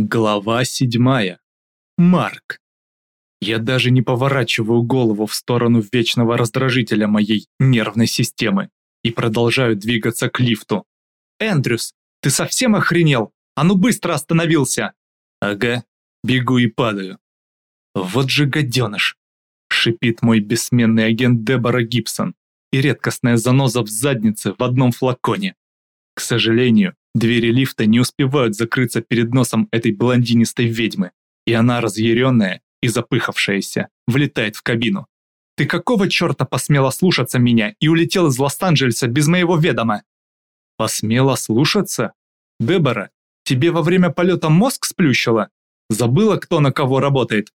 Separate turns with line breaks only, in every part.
Глава седьмая. Марк. Я даже не поворачиваю голову в сторону вечного раздражителя моей нервной системы и продолжаю двигаться к лифту. «Эндрюс, ты совсем охренел? А ну быстро остановился!» «Ага, бегу и падаю». «Вот же гаденыш!» – шипит мой бессменный агент Дебора Гибсон и редкостная заноза в заднице в одном флаконе. К сожалению, Двери лифта не успевают закрыться перед носом этой блондинистой ведьмы, и она, разъяренная и запыхавшаяся, влетает в кабину. «Ты какого черта посмела слушаться меня и улетел из Лос-Анджелеса без моего ведома?» «Посмела слушаться? Дебора, тебе во время полета мозг сплющило? Забыла, кто на кого работает?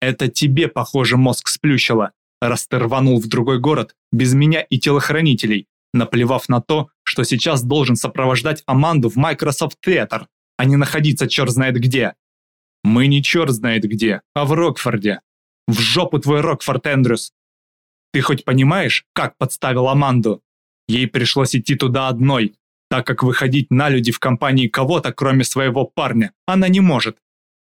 Это тебе, похоже, мозг сплющило, раз ты рванул в другой город без меня и телохранителей, наплевав на то, что сейчас должен сопровождать Аманду в Microsoft Theater, а не находиться черт знает где. Мы не черт знает где, а в Рокфорде. В жопу твой Рокфорд, Эндрюс. Ты хоть понимаешь, как подставил Аманду? Ей пришлось идти туда одной, так как выходить на люди в компании кого-то, кроме своего парня, она не может.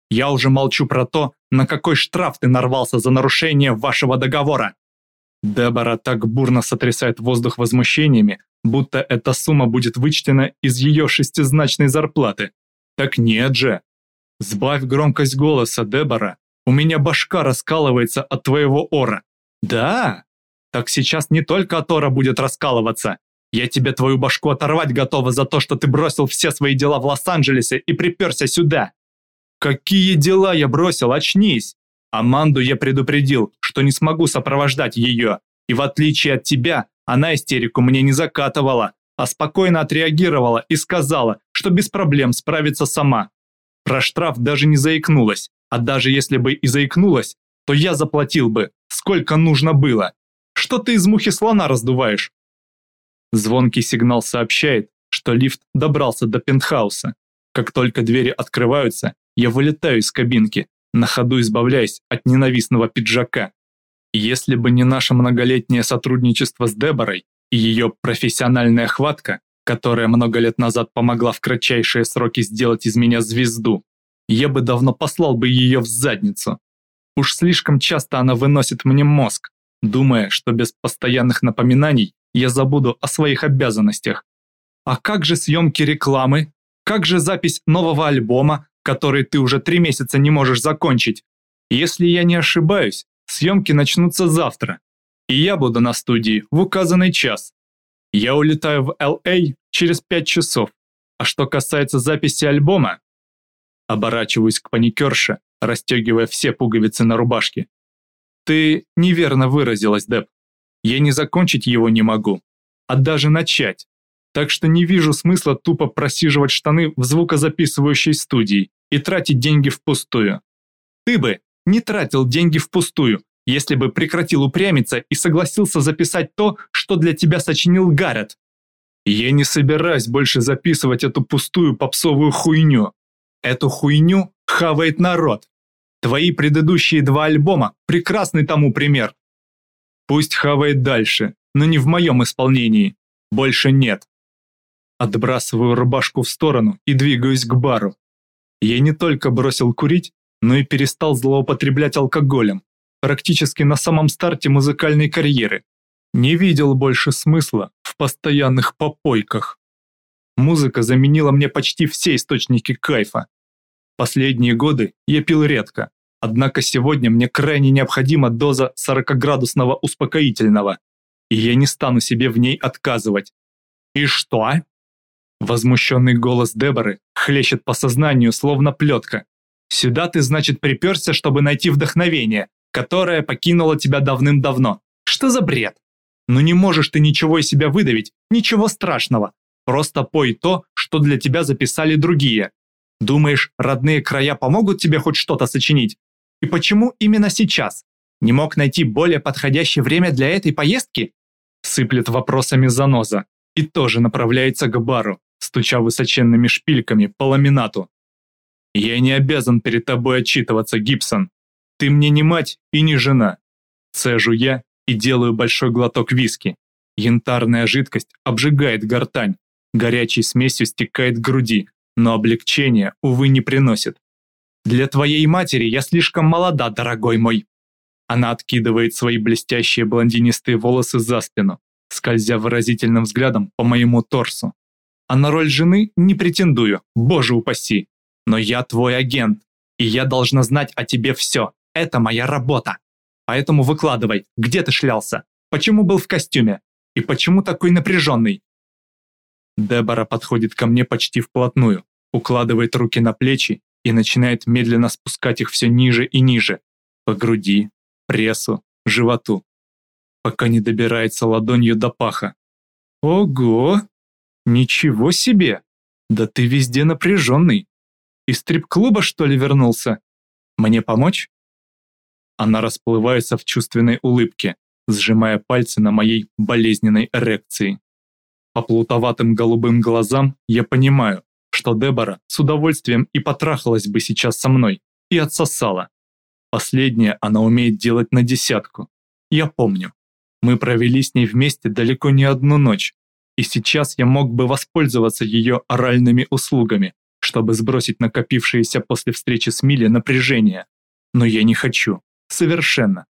Я уже молчу про то, на какой штраф ты нарвался за нарушение вашего договора. Дебора так бурно сотрясает воздух возмущениями, будто эта сумма будет вычтена из ее шестизначной зарплаты. Так нет же. Сбавь громкость голоса, Дебора. У меня башка раскалывается от твоего ора. Да? Так сейчас не только от ора будет раскалываться. Я тебе твою башку оторвать готова за то, что ты бросил все свои дела в Лос-Анджелесе и приперся сюда. Какие дела я бросил, очнись. Аманду я предупредил, что не смогу сопровождать ее, и в отличие от тебя, она истерику мне не закатывала, а спокойно отреагировала и сказала, что без проблем справится сама. Про штраф даже не заикнулась, а даже если бы и заикнулась, то я заплатил бы, сколько нужно было. Что ты из мухи слона раздуваешь? Звонкий сигнал сообщает, что лифт добрался до пентхауса. Как только двери открываются, я вылетаю из кабинки, на ходу избавляясь от ненавистного пиджака. Если бы не наше многолетнее сотрудничество с Деборой и ее профессиональная хватка, которая много лет назад помогла в кратчайшие сроки сделать из меня звезду, я бы давно послал бы ее в задницу. Уж слишком часто она выносит мне мозг, думая, что без постоянных напоминаний я забуду о своих обязанностях. А как же съемки рекламы? Как же запись нового альбома, который ты уже три месяца не можешь закончить? Если я не ошибаюсь, Съемки начнутся завтра, и я буду на студии в указанный час. Я улетаю в Л.А. через пять часов. А что касается записи альбома, оборачиваюсь к паникерше, расстегивая все пуговицы на рубашке. Ты неверно выразилась, Деб. Я не закончить его не могу, а даже начать. Так что не вижу смысла тупо просиживать штаны в звукозаписывающей студии и тратить деньги впустую. Ты бы не тратил деньги впустую, если бы прекратил упрямиться и согласился записать то, что для тебя сочинил Гаррет. Я не собираюсь больше записывать эту пустую попсовую хуйню. Эту хуйню хавает народ. Твои предыдущие два альбома – прекрасный тому пример. Пусть хавает дальше, но не в моем исполнении. Больше нет. Отбрасываю рубашку в сторону и двигаюсь к бару. Я не только бросил курить, но и перестал злоупотреблять алкоголем, практически на самом старте музыкальной карьеры. Не видел больше смысла в постоянных попойках. Музыка заменила мне почти все источники кайфа. Последние годы я пил редко, однако сегодня мне крайне необходима доза 40-градусного успокоительного, и я не стану себе в ней отказывать. «И что?» Возмущенный голос Деборы хлещет по сознанию, словно плетка. Сюда ты, значит, приперся, чтобы найти вдохновение, которое покинуло тебя давным-давно. Что за бред? Ну не можешь ты ничего из себя выдавить, ничего страшного. Просто пой то, что для тебя записали другие. Думаешь, родные края помогут тебе хоть что-то сочинить? И почему именно сейчас? Не мог найти более подходящее время для этой поездки? Сыплет вопросами заноза и тоже направляется к бару, стуча высоченными шпильками по ламинату. Я не обязан перед тобой отчитываться, Гибсон. Ты мне не мать и не жена. Цежу я и делаю большой глоток виски. Янтарная жидкость обжигает гортань, горячей смесью стекает к груди, но облегчения, увы, не приносит. Для твоей матери я слишком молода, дорогой мой. Она откидывает свои блестящие блондинистые волосы за спину, скользя выразительным взглядом по моему торсу. А на роль жены не претендую, боже упаси. Но я твой агент, и я должна знать о тебе все. Это моя работа. Поэтому выкладывай, где ты шлялся, почему был в костюме и почему такой напряженный. Дебора подходит ко мне почти вплотную, укладывает руки на плечи и начинает медленно спускать их все ниже и ниже, по груди, прессу, животу, пока не добирается ладонью до паха. Ого! Ничего себе! Да ты везде напряженный. Из стрип-клуба, что ли, вернулся? Мне помочь? Она расплывается в чувственной улыбке, сжимая пальцы на моей болезненной эрекции. По плутоватым голубым глазам я понимаю, что Дебора с удовольствием и потрахалась бы сейчас со мной, и отсосала. Последнее она умеет делать на десятку. Я помню. Мы провели с ней вместе далеко не одну ночь, и сейчас я мог бы воспользоваться ее оральными услугами, чтобы сбросить накопившееся после встречи с Милли напряжение. Но я не хочу. Совершенно.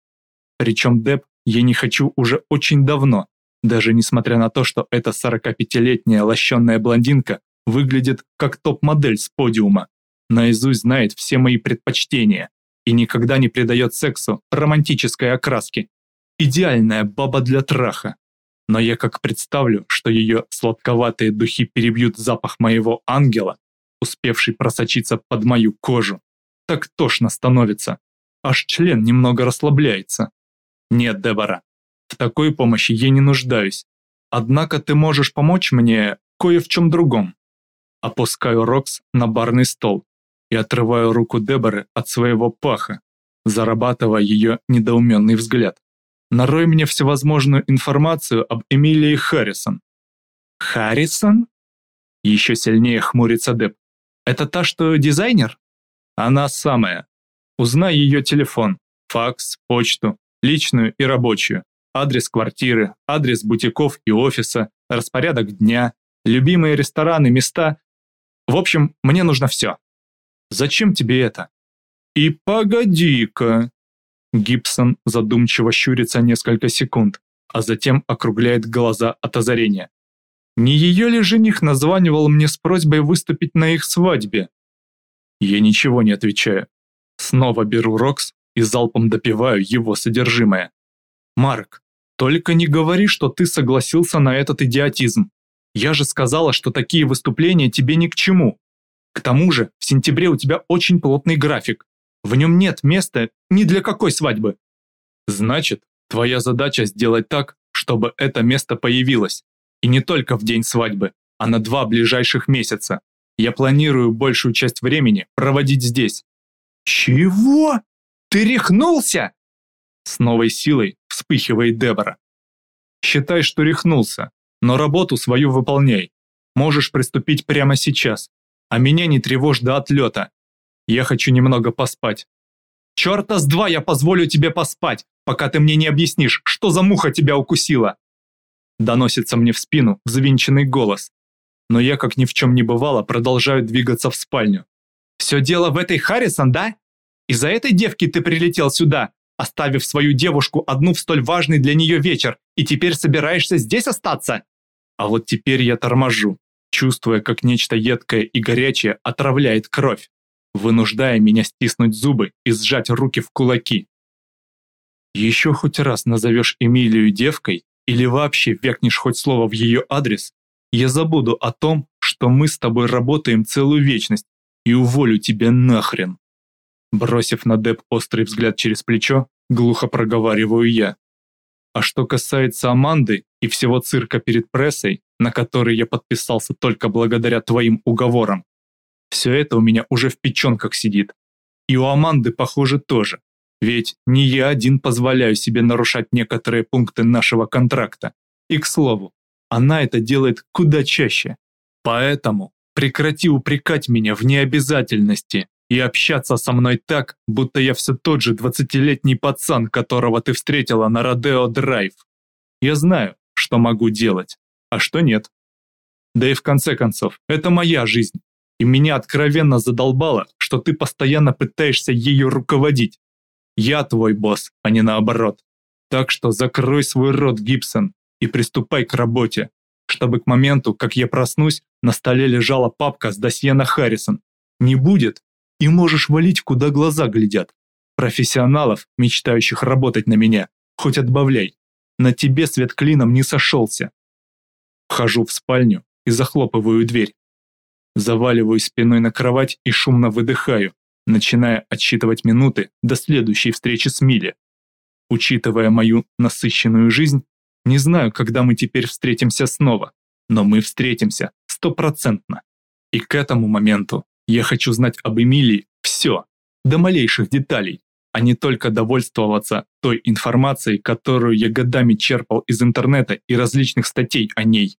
Причем Деб я не хочу уже очень давно, даже несмотря на то, что эта 45-летняя лощенная блондинка выглядит как топ-модель с подиума, наизусть знает все мои предпочтения и никогда не придает сексу романтической окраски. Идеальная баба для траха. Но я как представлю, что ее сладковатые духи перебьют запах моего ангела, успевший просочиться под мою кожу, так тошно становится. Аж член немного расслабляется. Нет, Дебора, в такой помощи я не нуждаюсь. Однако ты можешь помочь мне кое в чем другом. Опускаю Рокс на барный стол и отрываю руку Деборы от своего паха, зарабатывая ее недоуменный взгляд. Нарой мне всевозможную информацию об Эмилии Харрисон. Харрисон? Еще сильнее хмурится Деб. Это та, что дизайнер? Она самая. Узнай ее телефон, факс, почту, личную и рабочую, адрес квартиры, адрес бутиков и офиса, распорядок дня, любимые рестораны, места. В общем, мне нужно все. Зачем тебе это? И погоди-ка. Гибсон задумчиво щурится несколько секунд, а затем округляет глаза от озарения. Не ее ли жених названивал мне с просьбой выступить на их свадьбе? Я ничего не отвечаю. Снова беру Рокс и залпом допиваю его содержимое. Марк, только не говори, что ты согласился на этот идиотизм. Я же сказала, что такие выступления тебе ни к чему. К тому же, в сентябре у тебя очень плотный график. В нем нет места ни для какой свадьбы. Значит, твоя задача сделать так, чтобы это место появилось. И не только в день свадьбы, а на два ближайших месяца. Я планирую большую часть времени проводить здесь. «Чего? Ты рехнулся?» С новой силой вспыхивает Дебора. «Считай, что рехнулся, но работу свою выполняй. Можешь приступить прямо сейчас, а меня не тревожь до отлета. Я хочу немного поспать». «Черта с два я позволю тебе поспать, пока ты мне не объяснишь, что за муха тебя укусила!» Доносится мне в спину взвинченный голос. Но я, как ни в чем не бывало, продолжаю двигаться в спальню. Все дело в этой Харрисон, да? Из-за этой девки ты прилетел сюда, оставив свою девушку одну в столь важный для нее вечер, и теперь собираешься здесь остаться? А вот теперь я торможу, чувствуя, как нечто едкое и горячее отравляет кровь, вынуждая меня стиснуть зубы и сжать руки в кулаки. Еще хоть раз назовешь Эмилию девкой или вообще вякнешь хоть слово в ее адрес, я забуду о том, что мы с тобой работаем целую вечность и уволю тебя нахрен. Бросив на Деп острый взгляд через плечо, глухо проговариваю я. А что касается Аманды и всего цирка перед прессой, на который я подписался только благодаря твоим уговорам, все это у меня уже в печенках сидит. И у Аманды, похоже, тоже. Ведь не я один позволяю себе нарушать некоторые пункты нашего контракта. И к слову, она это делает куда чаще. Поэтому Прекрати упрекать меня в необязательности и общаться со мной так, будто я все тот же двадцатилетний пацан, которого ты встретила на Родео Драйв. Я знаю, что могу делать, а что нет. Да и в конце концов, это моя жизнь, и меня откровенно задолбало, что ты постоянно пытаешься ею руководить. Я твой босс, а не наоборот. Так что закрой свой рот, Гибсон, и приступай к работе, чтобы к моменту, как я проснусь, на столе лежала папка с досье на Харрисон. Не будет, и можешь валить, куда глаза глядят. Профессионалов, мечтающих работать на меня, хоть отбавляй. На тебе свет клином не сошелся. Вхожу в спальню и захлопываю дверь. Заваливаюсь спиной на кровать и шумно выдыхаю, начиная отсчитывать минуты до следующей встречи с Милли. Учитывая мою насыщенную жизнь, не знаю, когда мы теперь встретимся снова, но мы встретимся стопроцентно. И к этому моменту я хочу знать об Эмилии все, до малейших деталей, а не только довольствоваться той информацией, которую я годами черпал из интернета и различных статей о ней.